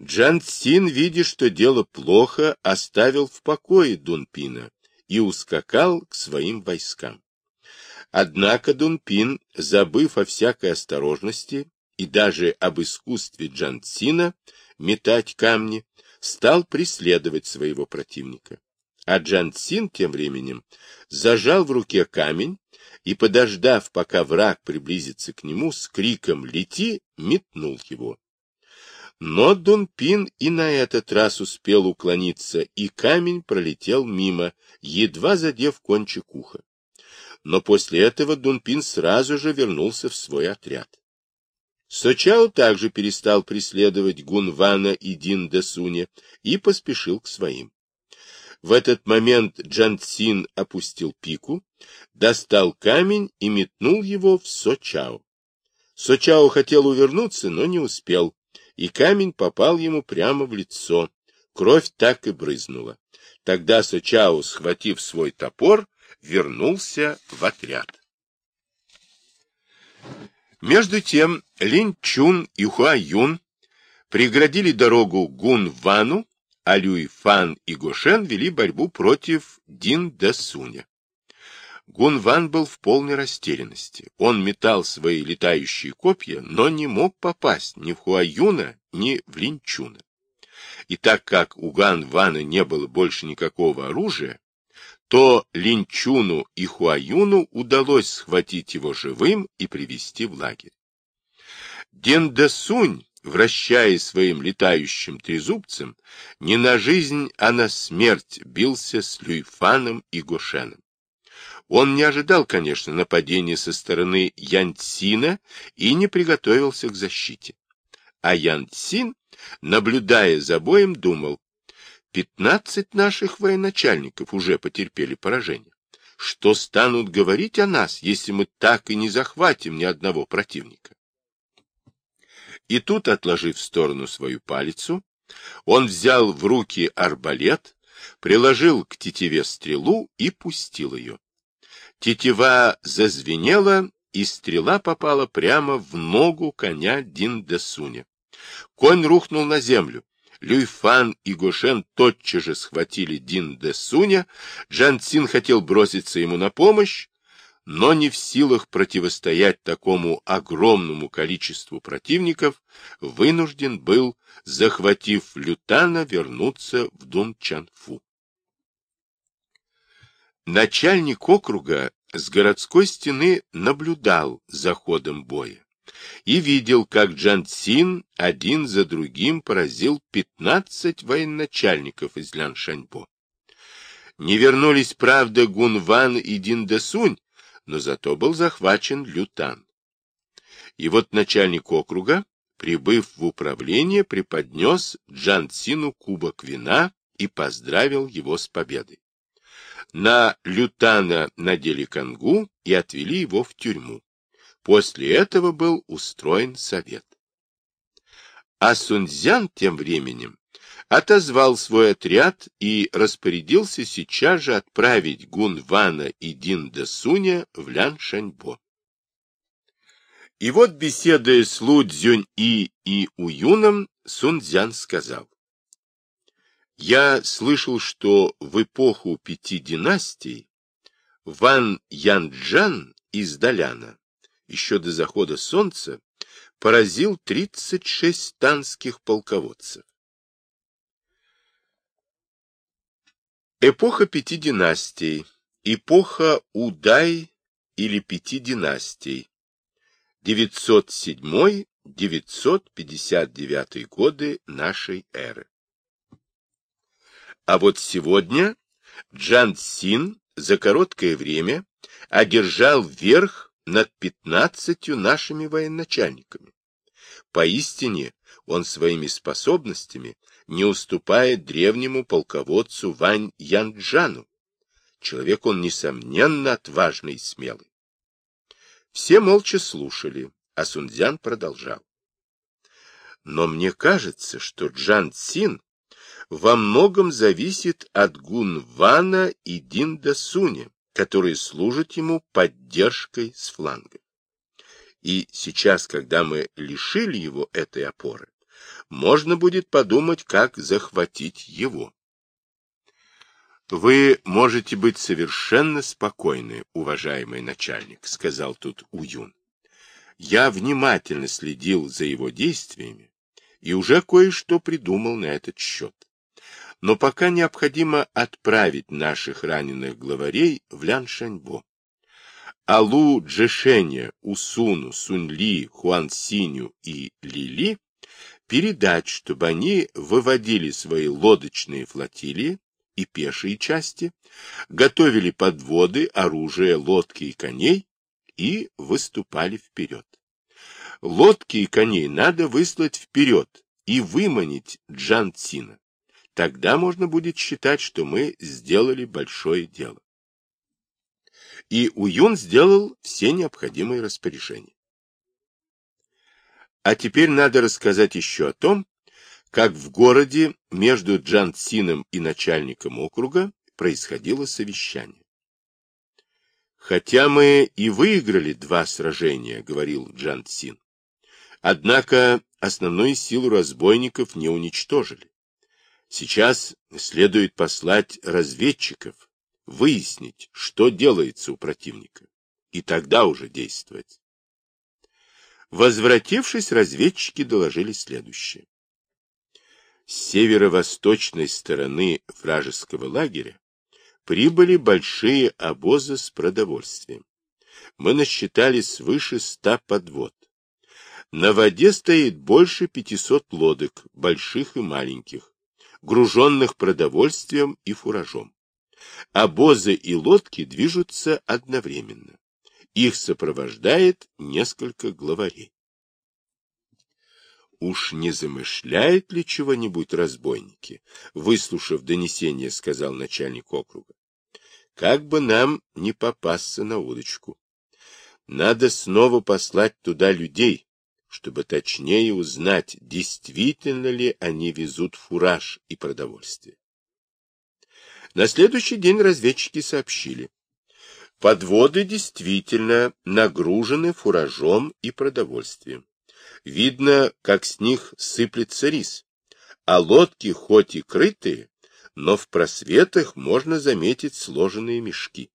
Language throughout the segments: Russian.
Джан Цин, видя, что дело плохо, оставил в покое Дунпина и ускакал к своим войскам. Однако Дунпин, забыв о всякой осторожности и даже об искусстве Джан Цина метать камни, стал преследовать своего противника. А Джан Цин тем временем зажал в руке камень и, подождав, пока враг приблизится к нему, с криком «Лети!» метнул его. Но Дунпин и на этот раз успел уклониться, и камень пролетел мимо, едва задев кончик уха. Но после этого Дунпин сразу же вернулся в свой отряд. Сочао также перестал преследовать Гунвана и Дин Десуня и поспешил к своим. В этот момент Джан Цин опустил пику, достал камень и метнул его в Сочао. Сочао хотел увернуться, но не успел, и камень попал ему прямо в лицо. Кровь так и брызнула. Тогда Сочао, схватив свой топор, вернулся в отряд. Между тем Лин Чун и Хуа Юн преградили дорогу Гун Вану, а Люй Фан и Гошен вели борьбу против Дин Дасуня. Гун Ван был в полной растерянности. Он метал свои летающие копья, но не мог попасть ни в Хуа Юна, ни в Лин Чуна. И так как у Ган Вана не было больше никакого оружия, то Линчуну и Хуаюну удалось схватить его живым и привести в лагерь. Дендасунь, вращая своим летающим трезубцем, не на жизнь, а на смерть бился с Люйфаном и Гошеном. Он не ожидал, конечно, нападения со стороны Янцина и не приготовился к защите. А Янцин, наблюдая за боем, думал, Пятнадцать наших военачальников уже потерпели поражение. Что станут говорить о нас, если мы так и не захватим ни одного противника? И тут, отложив в сторону свою палицу, он взял в руки арбалет, приложил к тетиве стрелу и пустил ее. Тетива зазвенела, и стрела попала прямо в ногу коня Диндесуня. Конь рухнул на землю, Люйфан и Гошен тотчас же схватили Дин де Суня. Джан Цин хотел броситься ему на помощь, но не в силах противостоять такому огромному количеству противников, вынужден был, захватив Лютана, вернуться в Дунчанфу. Начальник округа с городской стены наблюдал за ходом боя и видел, как Джан Цин один за другим поразил пятнадцать военачальников из Ляншаньбо. Не вернулись, правда, Гунван и Диндесунь, но зато был захвачен Лютан. И вот начальник округа, прибыв в управление, преподнес Джан Цину кубок вина и поздравил его с победой. На Лютана надели конгу и отвели его в тюрьму. После этого был устроен совет. А Сунцзян тем временем отозвал свой отряд и распорядился сейчас же отправить Гун Вана и Дин Суня в Ляншаньбо. И вот, беседуя с Лу Цзюнь-И и Уюном, Сунцзян сказал, «Я слышал, что в эпоху пяти династий Ван Янджан из Даляна еще до захода солнца, поразил 36 танских полководцев. Эпоха пяти династий, эпоха Удай или пяти династий, 907-959 годы нашей эры. А вот сегодня Джан Син за короткое время одержал верх над пятнадцатью нашими военачальниками. Поистине, он своими способностями не уступает древнему полководцу Вань Янджану. Человек он, несомненно, отважный и смелый. Все молча слушали, а Сунцзян продолжал. Но мне кажется, что Джан Цин во многом зависит от Гун Вана и Динда Суня которые служат ему поддержкой с фланга. И сейчас, когда мы лишили его этой опоры, можно будет подумать, как захватить его. Вы можете быть совершенно спокойны, уважаемый начальник, сказал тут Уюн. Я внимательно следил за его действиями и уже кое-что придумал на этот счет. Но пока необходимо отправить наших раненых главарей в Ляншаньбо. Алу Джешеня, Усуну, Суньли, Хуансиню и Лили передать, чтобы они выводили свои лодочные флотилии и пешие части, готовили подводы, оружие, лодки и коней и выступали вперед. Лодки и коней надо выслать вперед и выманить Джан Цина. Тогда можно будет считать, что мы сделали большое дело. И Уюн сделал все необходимые распоряжения. А теперь надо рассказать еще о том, как в городе между Джан Цином и начальником округа происходило совещание. «Хотя мы и выиграли два сражения», — говорил Джан Цин, однако основную силу разбойников не уничтожили. Сейчас следует послать разведчиков, выяснить, что делается у противника, и тогда уже действовать. Возвратившись, разведчики доложили следующее. С северо-восточной стороны вражеского лагеря прибыли большие обозы с продовольствием. Мы насчитали свыше ста подвод. На воде стоит больше 500 лодок, больших и маленьких груженных продовольствием и фуражом. Обозы и лодки движутся одновременно. Их сопровождает несколько главарей. Уж не замышляет ли чего-нибудь разбойники? Выслушав донесение, сказал начальник округа. Как бы нам не попасться на удочку. Надо снова послать туда людей, чтобы точнее узнать, действительно ли они везут фураж и продовольствие. На следующий день разведчики сообщили. Подводы действительно нагружены фуражом и продовольствием. Видно, как с них сыплется рис. А лодки хоть и крытые, но в просветах можно заметить сложенные мешки.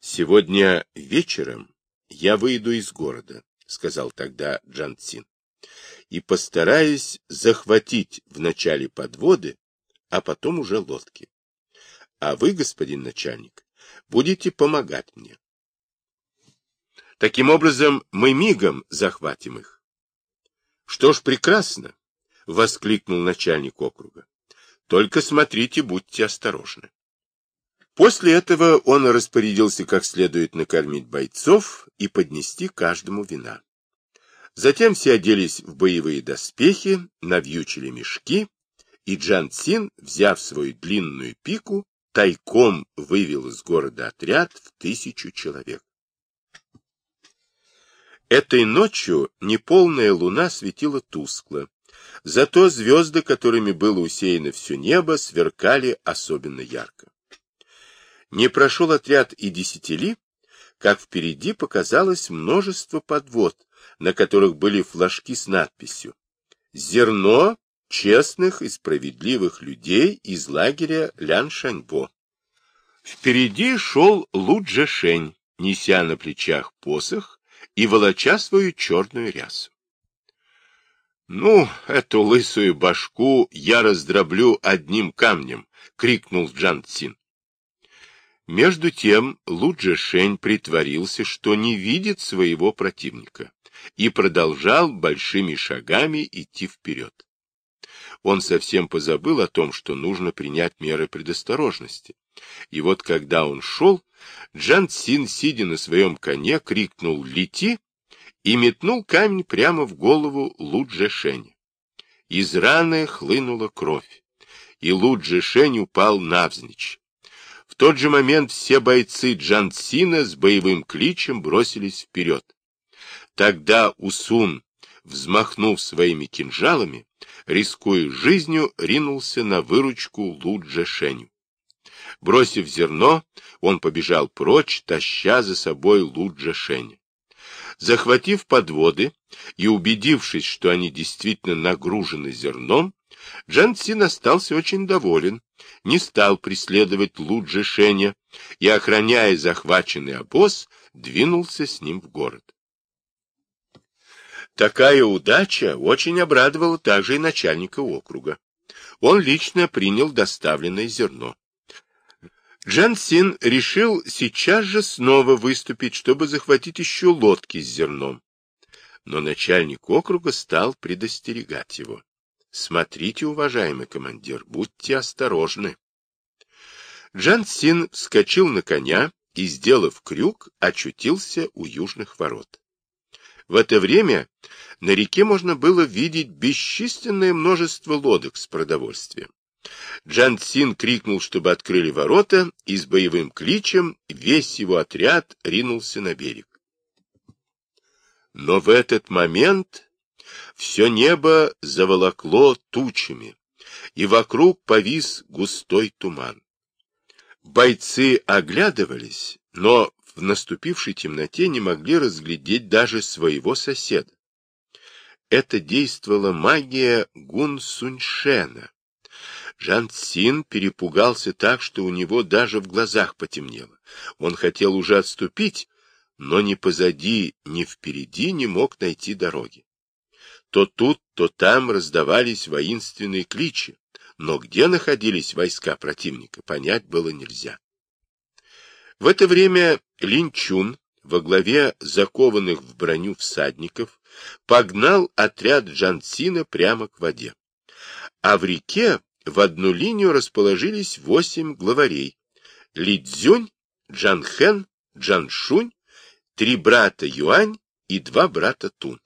Сегодня вечером я выйду из города сказал тогда Джан Цин, и постараюсь захватить вначале подводы, а потом уже лодки. А вы, господин начальник, будете помогать мне. Таким образом, мы мигом захватим их. Что ж, прекрасно, — воскликнул начальник округа. Только смотрите, будьте осторожны. После этого он распорядился как следует накормить бойцов и поднести каждому вина. Затем все оделись в боевые доспехи, навьючили мешки, и Джан Цин, взяв свою длинную пику, тайком вывел из города отряд в тысячу человек. Этой ночью неполная луна светила тускло, зато звезды, которыми было усеяно все небо, сверкали особенно ярко. Не прошел отряд и десяти ли, как впереди показалось множество подвод, на которых были флажки с надписью «Зерно честных и справедливых людей из лагеря Ляншаньбо». Впереди шел Лу Джешень, неся на плечах посох и волоча свою черную рясу. «Ну, эту лысую башку я раздроблю одним камнем!» — крикнул Джан Цин. Между тем Луджи Шень притворился, что не видит своего противника, и продолжал большими шагами идти вперед. Он совсем позабыл о том, что нужно принять меры предосторожности. И вот когда он шел, Джан Цин, сидя на своем коне, крикнул «Лети!» и метнул камень прямо в голову Луджи Шень. Из раны хлынула кровь, и Луджи Шень упал навзничь тот же момент все бойцы Джансина с боевым кличем бросились вперед. Тогда Усун, взмахнув своими кинжалами, рискуя жизнью, ринулся на выручку Луджа Шеню. Бросив зерно, он побежал прочь, таща за собой Луджа Шеня. Захватив подводы и убедившись, что они действительно нагружены зерном, Джан Цин остался очень доволен, не стал преследовать Луджи Шеня и, охраняя захваченный обоз, двинулся с ним в город. Такая удача очень обрадовала также и начальника округа. Он лично принял доставленное зерно. Джан Син решил сейчас же снова выступить, чтобы захватить еще лодки с зерном. Но начальник округа стал предостерегать его. Смотрите, уважаемый командир, будьте осторожны. Джан Син вскочил на коня и, сделав крюк, очутился у южных ворот. В это время на реке можно было видеть бесчисленное множество лодок с продовольствием. Джан Син крикнул, чтобы открыли ворота, и с боевым кличем весь его отряд ринулся на берег. Но в этот момент все небо заволокло тучами, и вокруг повис густой туман. Бойцы оглядывались, но в наступившей темноте не могли разглядеть даже своего соседа. Это действовала магия Гун Суньшена. Жан Цин перепугался так, что у него даже в глазах потемнело. Он хотел уже отступить, но ни позади, ни впереди не мог найти дороги. То тут, то там раздавались воинственные кличи, но где находились войска противника, понять было нельзя. В это время Линчун во главе закованных в броню всадников погнал отряд Джансина прямо к воде. А в реке в одну линию расположились восемь главарей. Лидзюнь, Джанхэн, Джаншунь, три брата Юань и два брата Тун.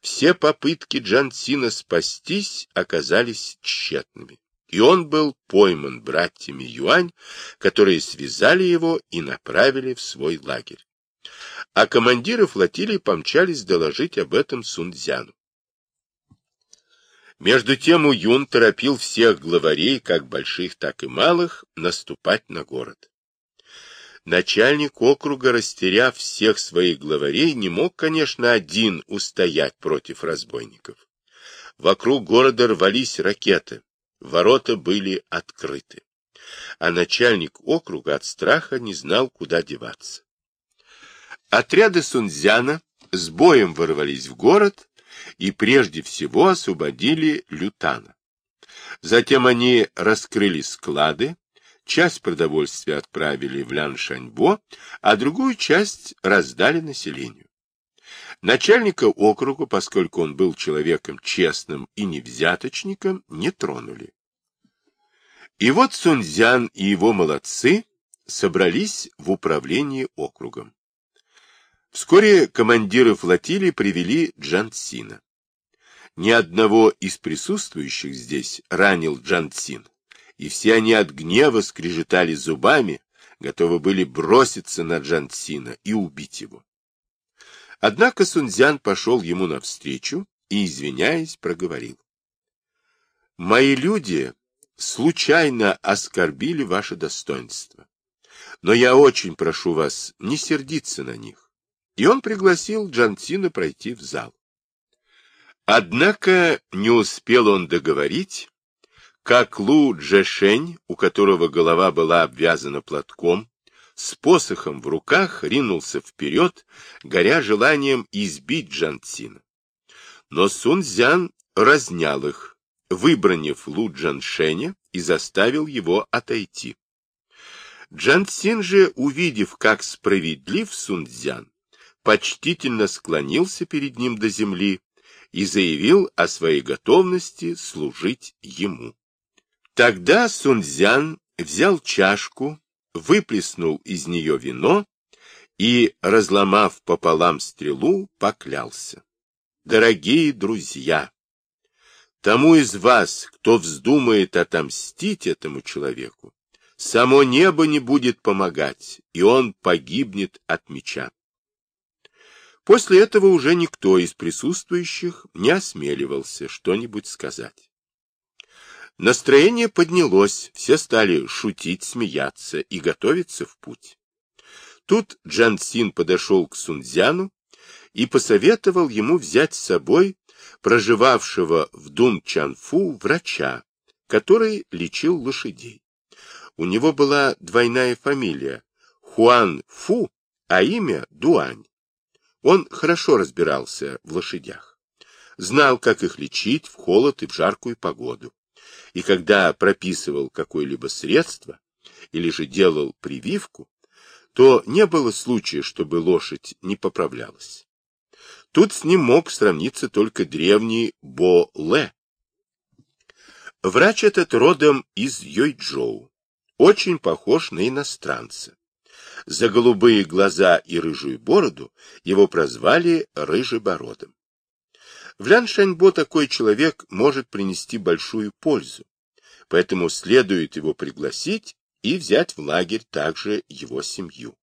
Все попытки Джансина спастись оказались тщетными, и он был пойман братьями Юань, которые связали его и направили в свой лагерь. А командиры флотилии помчались доложить об этом Сунцзяну. Между тем Уюн торопил всех главарей, как больших, так и малых, наступать на город. Начальник округа, растеряв всех своих главарей, не мог, конечно, один устоять против разбойников. Вокруг города рвались ракеты, ворота были открыты. А начальник округа от страха не знал, куда деваться. Отряды Сунцзяна с боем ворвались в город и прежде всего освободили Лютана. Затем они раскрыли склады, Часть продовольствия отправили в Ляншаньбо, а другую часть раздали населению. Начальника округа, поскольку он был человеком честным и невзяточником, не тронули. И вот Сунцзян и его молодцы собрались в управлении округом. Вскоре командиры флотилии привели Джансина. Ни одного из присутствующих здесь ранил Джансин и все они от гнева скрежетали зубами, готовы были броситься на Джансина и убить его. Однако Сунцзян пошел ему навстречу и, извиняясь, проговорил. «Мои люди случайно оскорбили ваше достоинство, но я очень прошу вас не сердиться на них». И он пригласил Джансина пройти в зал. Однако не успел он договорить, как Лу Джешень, у которого голова была обвязана платком, с посохом в руках ринулся вперед, горя желанием избить Джанцина. Но Сунцзян разнял их, выбранив Лу Джаншеня и заставил его отойти. Джанцин же, увидев, как справедлив Сунцзян, почтительно склонился перед ним до земли и заявил о своей готовности служить ему. Тогда Сунцзян взял чашку, выплеснул из нее вино и, разломав пополам стрелу, поклялся. Дорогие друзья, тому из вас, кто вздумает отомстить этому человеку, само небо не будет помогать, и он погибнет от меча. После этого уже никто из присутствующих не осмеливался что-нибудь сказать. Настроение поднялось, все стали шутить, смеяться и готовиться в путь. Тут Джан Син подошел к Сунцзяну и посоветовал ему взять с собой проживавшего в Дун-Чанфу врача, который лечил лошадей. У него была двойная фамилия – Хуан Фу, а имя – Дуань. Он хорошо разбирался в лошадях, знал, как их лечить в холод и в жаркую погоду. И когда прописывал какое-либо средство или же делал прививку, то не было случая, чтобы лошадь не поправлялась. Тут с ним мог сравниться только древний Бо-Ле. Врач этот родом из Йойчжоу, очень похож на иностранца. За голубые глаза и рыжую бороду его прозвали Рыжебородом. В Ляншаньбо такой человек может принести большую пользу, поэтому следует его пригласить и взять в лагерь также его семью.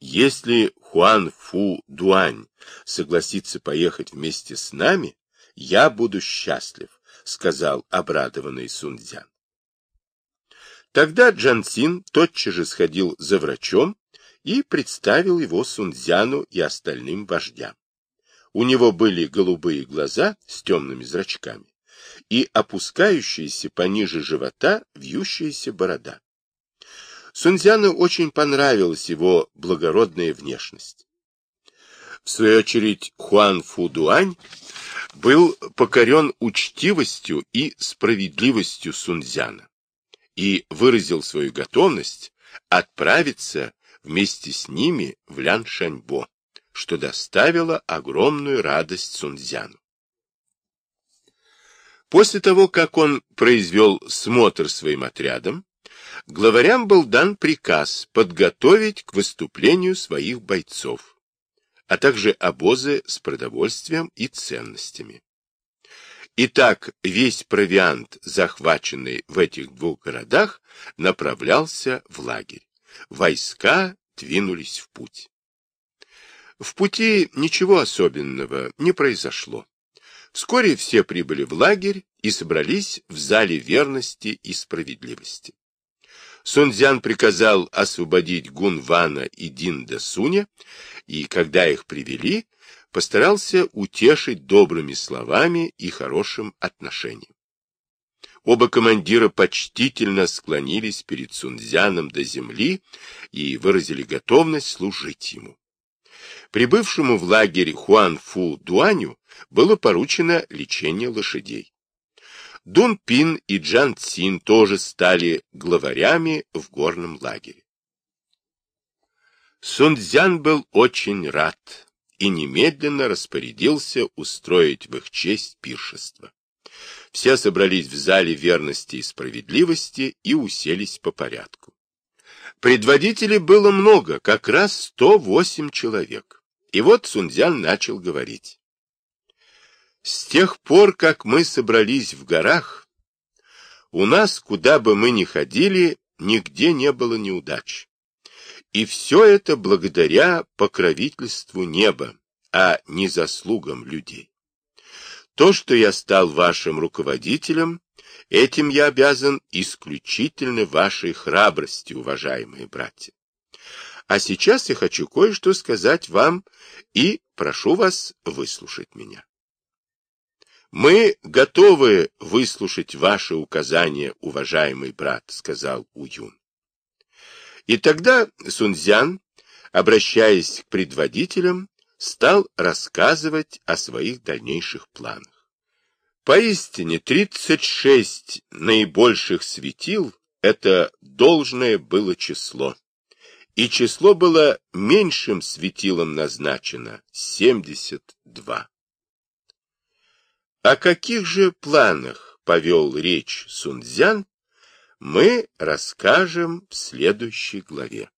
Если Хуан Фу Дуань согласится поехать вместе с нами, я буду счастлив, сказал обрадованный Сунцзян. Тогда Джан Цин тотчас же сходил за врачом и представил его Сунцзяну и остальным вождям. У него были голубые глаза с темными зрачками, и опускающаяся пониже живота вьющаяся борода. Сунцзяну очень понравилась его благородная внешность. В свою очередь Хуан Фудуань был покорен учтивостью и справедливостью Сунцзяна и выразил свою готовность отправиться вместе с ними в Ляншаньбо, что доставило огромную радость Сунцзяну. После того, как он произвел смотр своим отрядом, главарям был дан приказ подготовить к выступлению своих бойцов, а также обозы с продовольствием и ценностями. Итак, весь провиант, захваченный в этих двух городах, направлялся в лагерь. Войска двинулись в путь. В пути ничего особенного не произошло. Вскоре все прибыли в лагерь и собрались в зале верности и справедливости. Сунцзян приказал освободить Гунвана и Динда Суня, и когда их привели, постарался утешить добрыми словами и хорошим отношением. Оба командира почтительно склонились перед Сунцзяном до земли и выразили готовность служить ему. Прибывшему в лагерь Хуан Фу Дуаню было поручено лечение лошадей. Дун Пин и Джан Цин тоже стали главарями в горном лагере. Сунцзян был очень рад и немедленно распорядился устроить в их честь пиршество. Все собрались в зале верности и справедливости и уселись по порядку. Предводителей было много, как раз 108 человек. И вот Сунцзян начал говорить. С тех пор, как мы собрались в горах, у нас, куда бы мы ни ходили, нигде не было неудач. И все это благодаря покровительству неба, а не заслугам людей. То, что я стал вашим руководителем, этим я обязан исключительно вашей храбрости, уважаемые братья. А сейчас я хочу кое-что сказать вам и прошу вас выслушать меня. «Мы готовы выслушать ваши указания, уважаемый брат», — сказал Уюн. И тогда Сунцзян, обращаясь к предводителям, стал рассказывать о своих дальнейших планах. Поистине, 36 наибольших светил — это должное было число. И число было меньшим светилом назначено — 72. О каких же планах повел речь Сунцзян, мы расскажем в следующей главе.